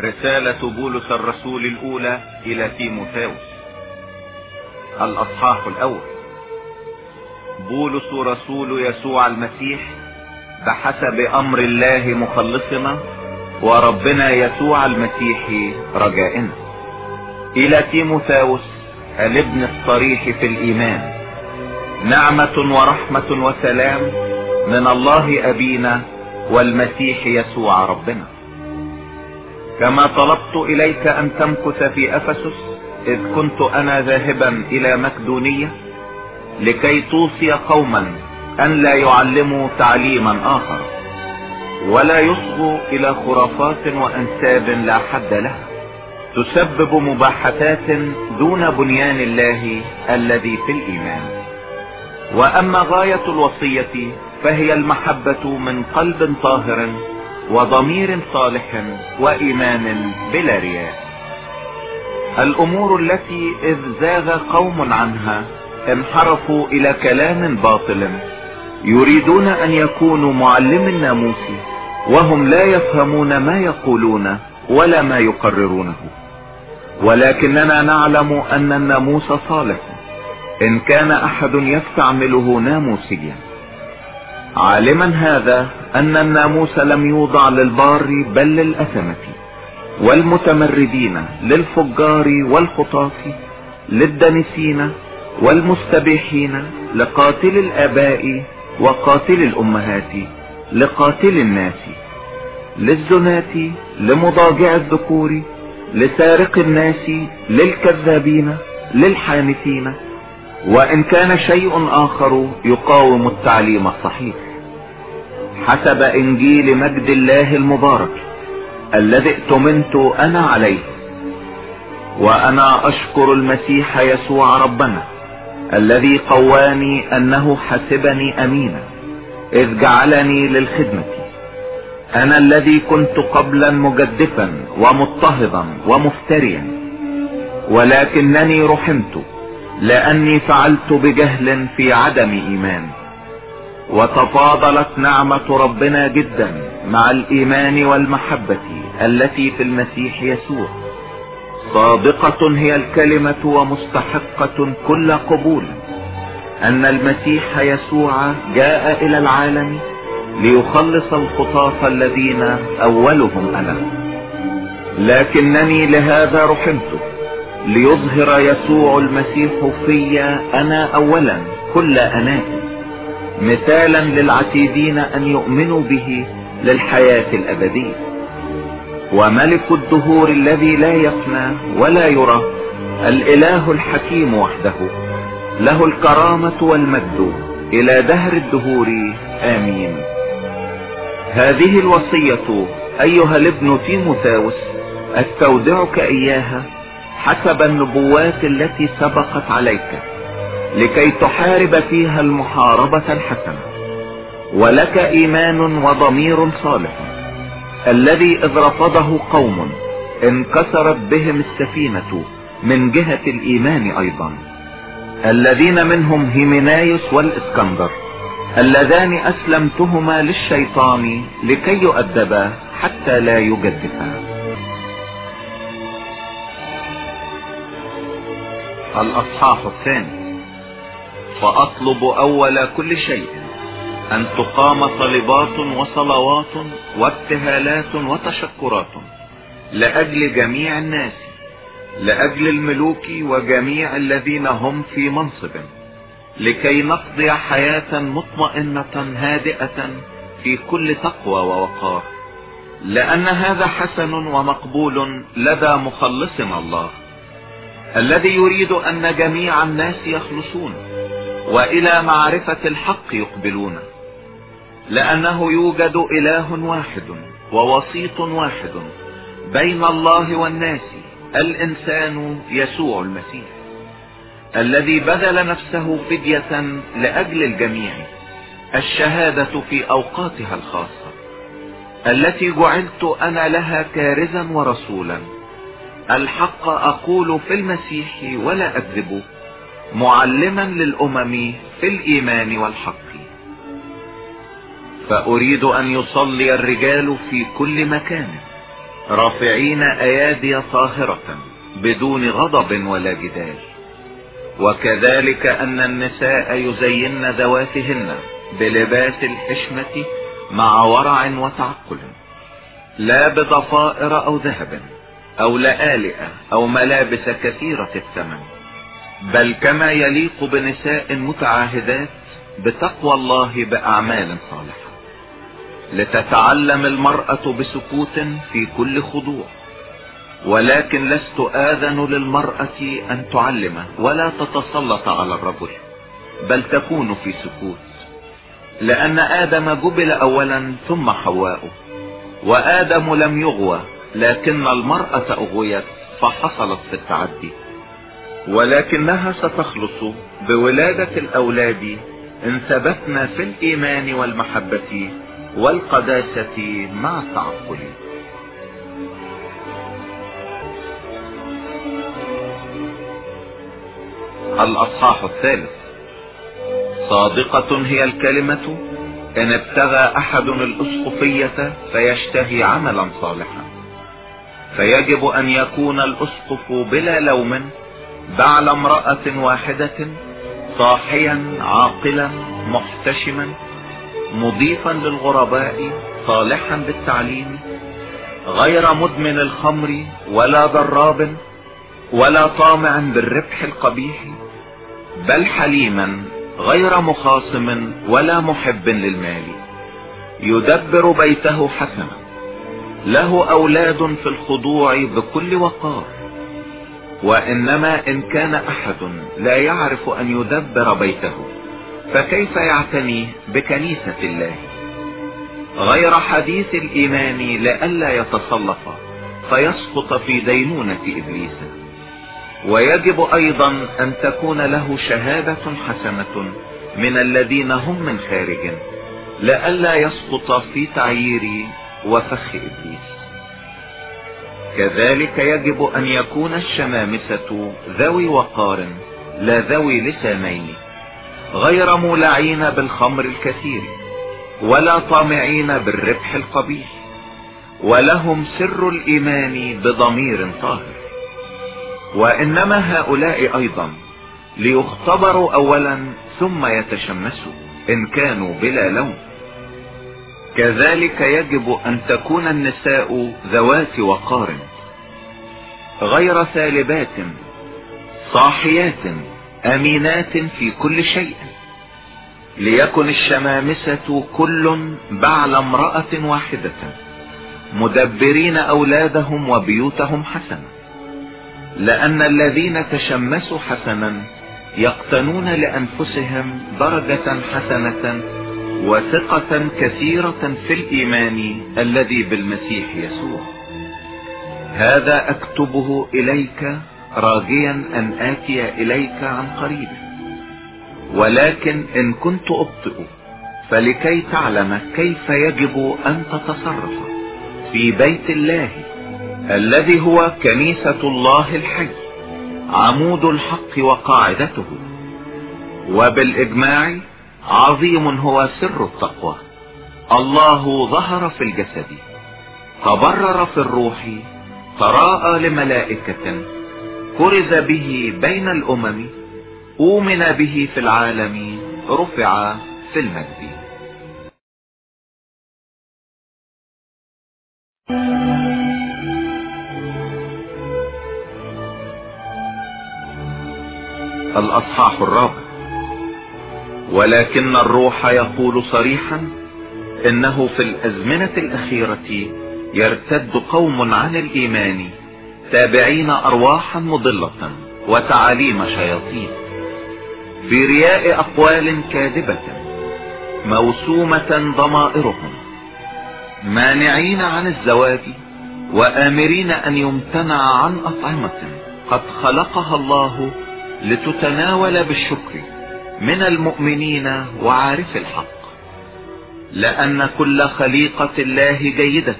رسالة بولس الرسول الأولى إلى تيموثاوس. الأصحاح الأول. بولس رسول يسوع المسيح بحسب أمر الله مخلصنا وربنا يسوع المسيح رجائنا. إلى تيموثاوس الابن الصريح في الإيمان. نعمة ورحمة وسلام من الله أبينا والمسيح يسوع ربنا. كما طلبت إليك أن تمكث في أفسس إذ كنت أنا ذاهبا إلى مكدونية لكي توصي قوما أن لا يعلموا تعليما آخر ولا يصغوا إلى خرافات وأنساب لا حد لها. تسبب مباحثات دون بنيان الله الذي في الإيمان. وأما غاية الوصية فهي المحبة من قلب طاهر وضمير صالح وإيمان بلا رياء. الأمور التي إذ زاغ قوم عنها انحرفوا إلى كلام باطل. يريدون أن يكونوا معلم الناموس وهم لا يفهمون ما يقولون ولا ما يقررونه. ولكننا نعلم أن الناموس صالح. إن كان أحد يستعمله ناموسيا. عالما هذا أن الناموس لم يوضع للبار بل للأثمة والمتمردين للفجار والخطاة للدنسين والمستبيحين لقاتل الآباء وقاتل الأمهات لقاتل الناس للزنات لمضاجع الذكور لسارق الناس للكذابين للحانثين وإن كان شيء آخر يقاوم التعليم الصحيح حسب إنجيل مجد الله المبارك الذي ائتمنت أنا عليه وأنا أشكر المسيح يسوع ربنا الذي قواني أنه حسبني أمينا إذ جعلني للخدمة. أنا الذي كنت قبلا مجدفا ومضطهدا ومفتريا ولكنني رحمت لأني فعلت بجهل في عدم إيمان. وتفاضلت نعمة ربنا جدا مع الإيمان والمحبة التي في المسيح يسوع. صادقة هي الكلمة ومستحقة كل قبول. أن المسيح يسوع جاء إلى العالم ليخلص الخطاة الذين أولهم أنا. لكنني لهذا رحمت. ليظهر يسوع المسيح في أنا اولا كل اناتي مثالا للعتيدين أن يؤمنوا به للحياة الأبدية. وملك الدهور الذي لا يفنى ولا يرى الإله الحكيم وحده له الكرامة والمجد إلى دهر الدهور. آمين. هذه الوصية أيها الابن تيموثاوس أستودعك إياها حسب النبوات التي سبقت عليك لكي تحارب فيها المحاربة الحسنة. ولك إيمان وضمير صالح. الذي إذ رفضه قوم انكسرت بهم السفينة من جهة الإيمان أيضا. الذين منهم هيمنايوس والإسكندر اللذان أسلمتهما للشيطان لكي يؤدبا حتى لا يجدفا. الأصحاح الثاني. فأطلب أول كل شيء أن تقام طلبات وصلوات وابتهالات وتشكرات لأجل جميع الناس لأجل الملوك وجميع الذين هم في منصب لكي نقضي حياة مطمئنة هادئة في كل تقوى ووقار. لأن هذا حسن ومقبول لدى مخلصنا الله. الذي يريد أن جميع الناس يخلصون وإلى معرفة الحق يقبلون لأنه يوجد إله واحد ووسيط واحد بين الله والناس الإنسان يسوع المسيح الذي بذل نفسه فدية لأجل الجميع الشهادة في أوقاتها الخاصة التي جعلت أنا لها كارزا ورسولا. الحق أقول في المسيح ولا أكذب معلما للأمم في الإيمان والحق. فأريد أن يصلي الرجال في كل مكان رافعين أيادي طاهرة بدون غضب ولا جدال. وكذلك أن النساء يزين ذواتهن بلباس الحشمة مع ورع وتعقل لا بضفائر أو ذهب. أو لآلئة أو ملابس كثيرة الثمن. بل كما يليق بنساء متعاهدات بتقوى الله بأعمال صالحة. لتتعلم المرأة بسكوت في كل خضوع. ولكن لست آذن للمرأة أن تعلم ولا تتسلط على الرجل بل تكون في سكوت. لأن آدم جبل اولا ثم حواء وآدم لم يغوى لكن المرأة أغويت فحصلت في التعدي ولكنها ستخلص بولادة الأولاد ان ثبتنا في الإيمان والمحبة والقداسة مع التعقل. الأصحاح الثالث صادقة هي الكلمة إن ابتغى أحد الاسقفية فيشتهي عملا صالحا. فيجب أن يكون الأسقف بلا لوم بعل امرأة واحدة صاحيا عاقلا محتشما مضيفا للغرباء صالحا بالتعليم غير مدمن الخمر ولا ضراب ولا طامع بالربح القبيح بل حليما غير مخاصم ولا محب للمال يدبر بيته حسنا له أولاد في الخضوع بكل وقار. وإنما إن كان أحد لا يعرف أن يدبر بيته فكيف يعتني بكنيسة الله؟ غير حديث الإيمان لئلا يتسلط فيسقط في دينونة إبليس. ويجب أيضا أن تكون له شهادة حسنة من الذين هم من خارج لئلا يسقط في تعيير وفخ إبليس. كذلك يجب أن يكون الشمامسة ذوي وقار لا ذوي لسانين غير مولعين بالخمر الكثير ولا طامعين بالربح القبيح ولهم سر الإيمان بضمير طاهر. وإنما هؤلاء أيضا ليختبروا اولا ثم يتشمسوا إن كانوا بلا لوم. كذلك يجب أن تكون النساء ذوات وقار غير ثالبات صاحيات آمينات في كل شيء ليكن الشمامسة كل بعل امرأة واحدة مدبرين أولادهم وبيوتهم حسنا لأن الذين تشمسوا حسنا يقتنون لأنفسهم درجة حسنة وثقة كثيرة في الإيمان الذي بالمسيح يسوع. هذا أكتبه إليك راجيا أن آتي إليك عن قريب. ولكن إن كنت أبطئ فلكي تعلم كيف يجب أن تتصرف في بيت الله الذي هو كنيسة الله الحي عمود الحق وقاعدته. وبالإجماع عظيم هو سر التقوى. الله ظهر في الجسد تبرر في الروح تراءى لملائكة كرز به بين الأمم أومن به في العالم رفع في المجد. الأصحاح الرابع. ولكن الروح يقول صريحا إنه في الأزمنة الأخيرة يرتد قوم عن الإيمان تابعين ارواحا مضلة وتعاليم شياطين. في رياء أقوال كاذبة موسومة ضمائرهم مانعين عن الزواج وآمرين أن يمتنع عن أطعمة قد خلقها الله لتتناول بالشكر. من المؤمنين وعارف الحق. لأن كل خليقة الله جيدة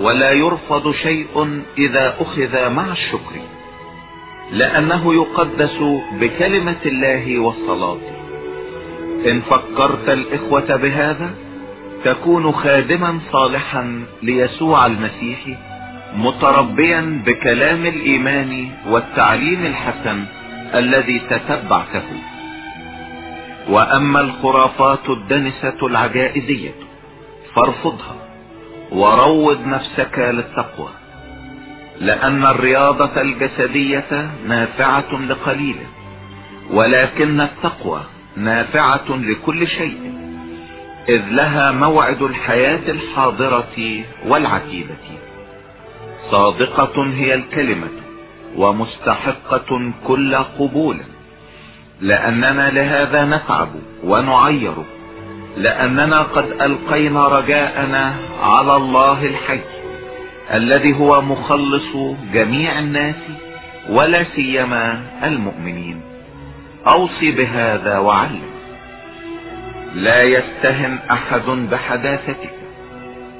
ولا يرفض شيء إذا أخذ مع الشكر. لأنه يقدس بكلمة الله والصلاة. إن فكرت الإخوة بهذا تكون خادما صالحا ليسوع المسيح متربيا بكلام الإيمان والتعليم الحسن الذي تتبعته. وأما الخرافات الدنسة العجائزية فارفضها وروض نفسك للتقوى لأن الرياضة الجسدية نافعة لقليل ولكن التقوى نافعة لكل شيء إذ لها موعد الحياة الحاضرة والعتيدة صادقة هي الكلمة ومستحقة كل قبول. لأننا لهذا نتعب ونعير. لأننا قد ألقينا رجاءنا على الله الحي الذي هو مخلص جميع الناس ولا سيما المؤمنين. أوصي بهذا وعلم. لا يستهن أحد بحداثتك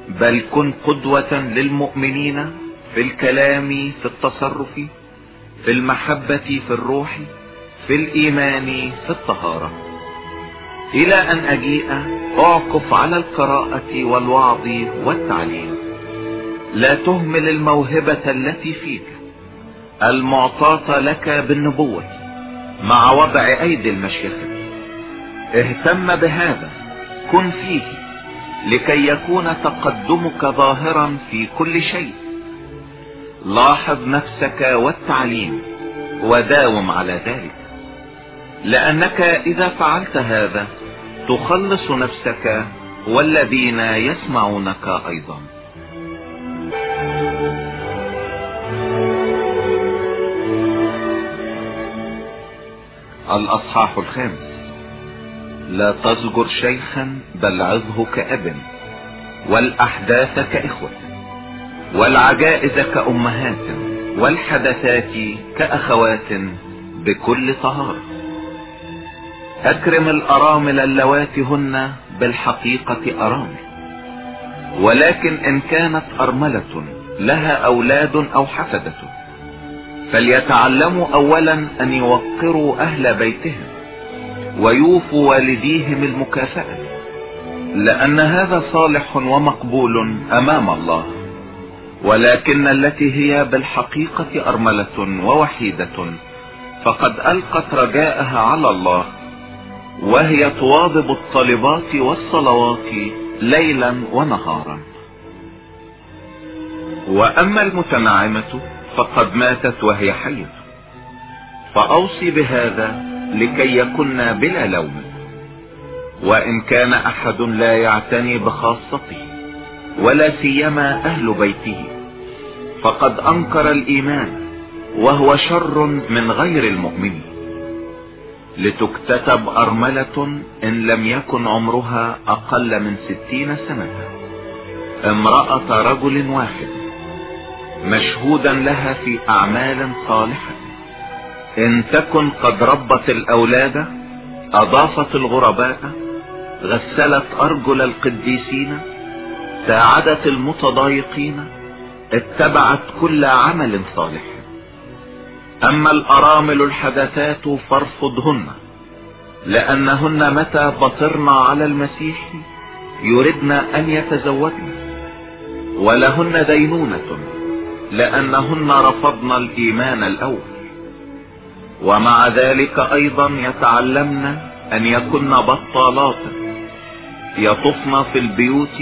بل كن قدوة للمؤمنين في الكلام في التصرف في المحبة في الروح. في الإيمان في الطهارة. إلى أن أجيء اعكف على القراءة والوعظ والتعليم. لا تهمل الموهبة التي فيك. المعطاة لك بالنبوة مع وضع أيدي المشيخة اهتم بهذا. كن فيه لكي يكون تقدمك ظاهرا في كل شيء. لاحظ نفسك والتعليم وداوم على ذلك. لأنك إذا فعلت هذا تخلص نفسك والذين يسمعونك أيضا. الأصحاح الخامس. لا تزجر شيخا بل عظه كأب والأحداث كإخوة والعجائز كأمهات والحدثات كأخوات بكل طهارة. أكرم الأرامل اللواتي هن بالحقيقة أرامل. ولكن إن كانت أرملة لها أولاد أو حفدة فليتعلموا اولا أن يوقروا أهل بيتهم ويوفوا والديهم المكافأة لأن هذا صالح ومقبول أمام الله. ولكن التي هي بالحقيقة أرملة ووحيدة فقد ألقت رجاءها على الله. وهي تواظب الطلبات والصلوات ليلا ونهارا. وأما المتنعمة فقد ماتت وهي حية فأوصي بهذا لكي يكن بلا لوم. وإن كان أحد لا يعتني بخاصته ولا سيما أهل بيته فقد أنكر الإيمان وهو شر من غير المؤمنين لتكتتب أرملة إن لم يكن عمرها أقل من ستين سنة. امرأة رجل واحد مشهودا لها في أعمال صالحة. إن تكن قد ربت الأولاد أضافت الغرباء غسلت أرجل القديسين ساعدت المتضايقين اتبعت كل عمل صالح. أما الأرامل الحدثات فارفضهن لأنهن متى بطرن على المسيح يردن أن يتزوجن ولهن دينونة لأنهن رفضن الإيمان الأول. ومع ذلك أيضا يتعلمن أن يكن بطالات يطفن في البيوت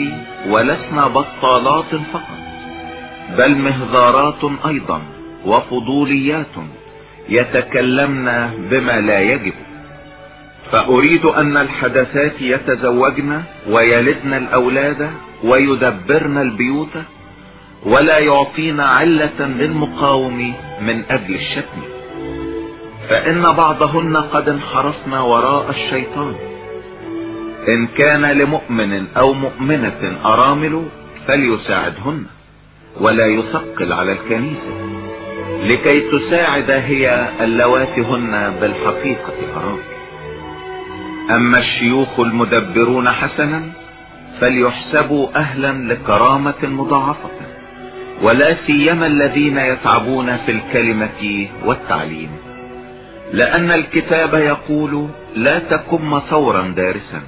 ولسن بطالات فقط بل مهذارات أيضا. وفضوليات يتكلمن بما لا يجب. فأريد أن الحدثات يتزوجن ويلدن الأولاد ويدبرن البيوت ولا يعطين علة للمقاوم من أجل الشتم. فإن بعضهن قد انحرفن وراء الشيطان. إن كان لمؤمن أو مؤمنة أرامل فليساعدهن ولا يثقل على الكنيسة. لكي تساعد هي اللواتي هن بالحقيقة. ارامل أما الشيوخ المدبرون حسنا فليحسبوا أهلا لكرامة مضاعفة ولا سيما الذين يتعبون في الكلمة والتعليم. لأن الكتاب يقول لا تكن ثورا دارسا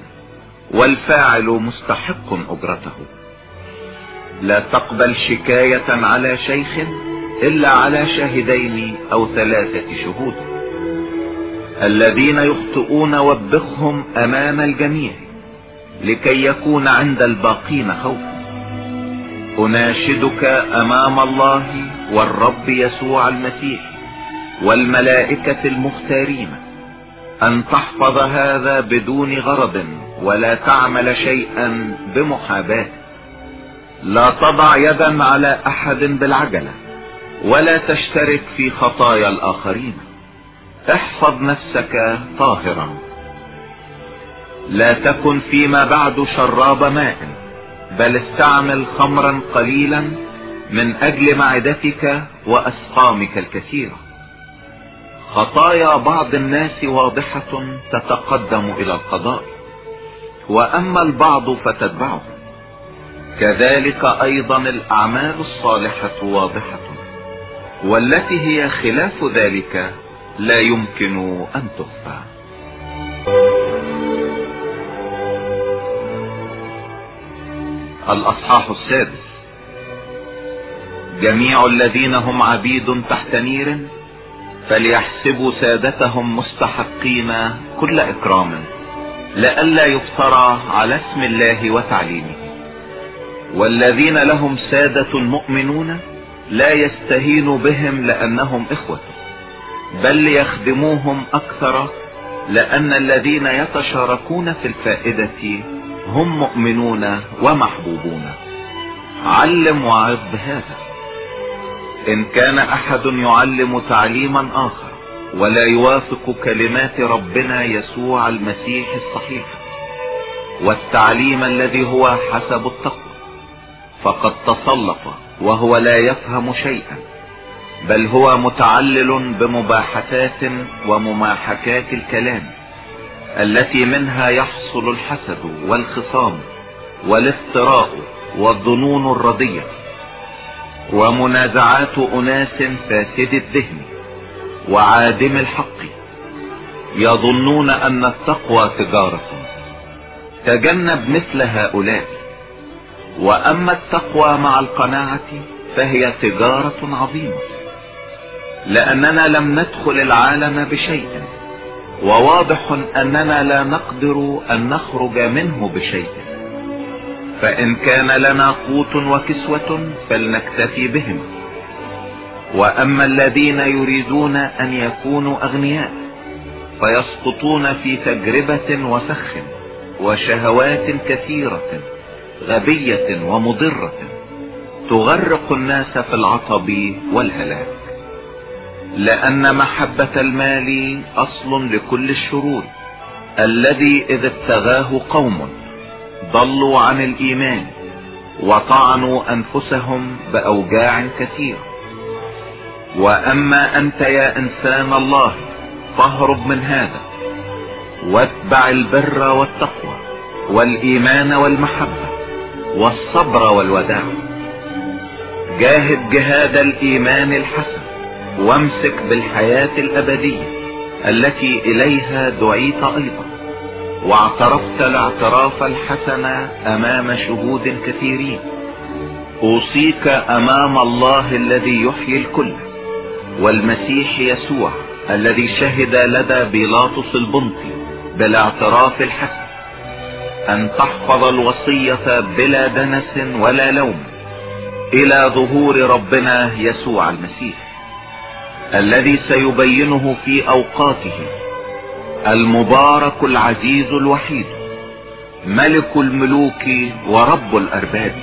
والفاعل مستحق أجرته. لا تقبل شكاية على شيخ إلا على شاهدين أو ثلاثة شهود. الذين يخطئون وبخهم أمام الجميع لكي يكون عند الباقين خوف أناشدك أمام الله والرب يسوع المسيح والملائكة المختارين أن تحفظ هذا بدون غرض ولا تعمل شيئا بمحاباة. لا تضع يدا على أحد بالعجلة. ولا تشترك في خطايا الآخرين. احفظ نفسك طاهرا. لا تكن فيما بعد شراب ماء بل استعمل خمرا قليلا من أجل معدتك وأسقامك الكثيرة. خطايا بعض الناس واضحة تتقدم إلى القضاء وأما البعض فتتبعه. كذلك أيضا الأعمال الصالحة واضحة. والتي هي خلاف ذلك لا يمكن أن تخفى. الأصحاح السادس. جميع الذين هم عبيد تحت نير فليحسبوا سادتهم مستحقين كل إكرام لئلا يفترى على اسم الله وتعليمه. والذين لهم سادة مؤمنون لا يستهين بهم لأنهم إخوة بل ليخدموهم أكثر لأن الذين يتشاركون في الفائدة هم مؤمنون ومحبوبون. علم وعظ بهذا إن كان أحد يعلم تعليما آخر ولا يوافق كلمات ربنا يسوع المسيح الصحيح والتعليم الذي هو حسب التقوى. فقد تصلف وهو لا يفهم شيئا بل هو متعلل بمباحثات ومماحكات الكلام التي منها يحصل الحسد والخصام والافتراء والظنون الردية ومنازعات أناس فاسد الذهن وعادم الحق يظنون أن التقوى تجارة تجنب مثل هؤلاء. وأما التقوى مع القناعة فهي تجارة عظيمة لأننا لم ندخل العالم بشيء وواضح أننا لا نقدر أن نخرج منه بشيء. فإن كان لنا قوت وكسوة فلنكتفي بهما. وأما الذين يريدون أن يكونوا أغنياء فيسقطون في تجربة وسخ وشهوات كثيرة. غبية ومضرة تغرق الناس في العطب والهلاك لأن محبة المال أصل لكل الشرور الذي اذا ابتغاه قوم ضلوا عن الإيمان وطعنوا أنفسهم بأوجاع كثيرة. وأما أنت يا إنسان الله فاهرب من هذا واتبع البر والتقوى والإيمان والمحبة. والصبر والوداع. جاهد جهاد الإيمان الحسن وامسك بالحياة الأبدية التي إليها دعيت أيضا. واعترفت الاعتراف الحسن أمام شهود كثيرين. أوصيك أمام الله الذي يحيي الكل والمسيح يسوع الذي شهد لدى بيلاطس البنطي بالاعتراف الحسن. أن تحفظ الوصية بلا دنس ولا لوم إلى ظهور ربنا يسوع المسيح الذي سيبينه في أوقاته المبارك العزيز الوحيد ملك الملوك ورب الأرباب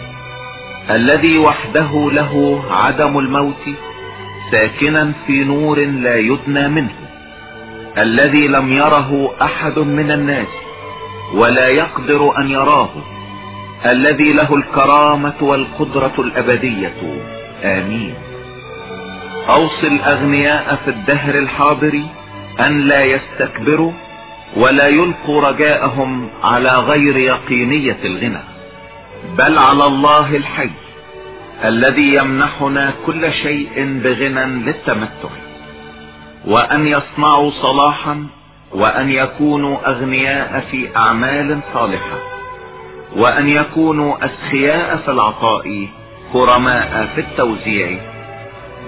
الذي وحده له عدم الموت ساكنا في نور لا يدنى منه الذي لم يره أحد من الناس ولا يقدر أن يراه الذي له الكرامة والقدرة الأبدية. آمين. اوصي الاغنياء في الدهر الحاضر أن لا يستكبروا ولا يلقوا رجاءهم على غير يقينية الغنى. بل على الله الحي الذي يمنحنا كل شيء بغنى للتمتع. وأن يصنعوا صلاحا وأن يكونوا أغنياء في أعمال صالحة وأن يكونوا أسخياء في العطاء كرماء في التوزيع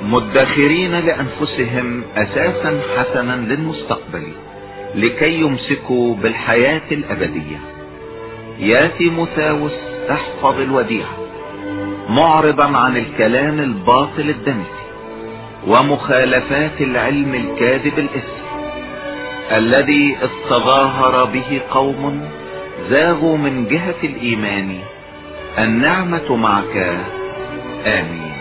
مدخرين لأنفسهم أساسا حسنا للمستقبل لكي يمسكوا بالحياة الأبدية. يا تيموثاوس احفظ الوديعة معرضا عن الكلام الباطل الدنسي ومخالفات العلم الكاذب الإسم. الذي استظاهر به قوم زاغوا من جهة الإيمان. النعمة معك. آمين.